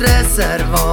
mig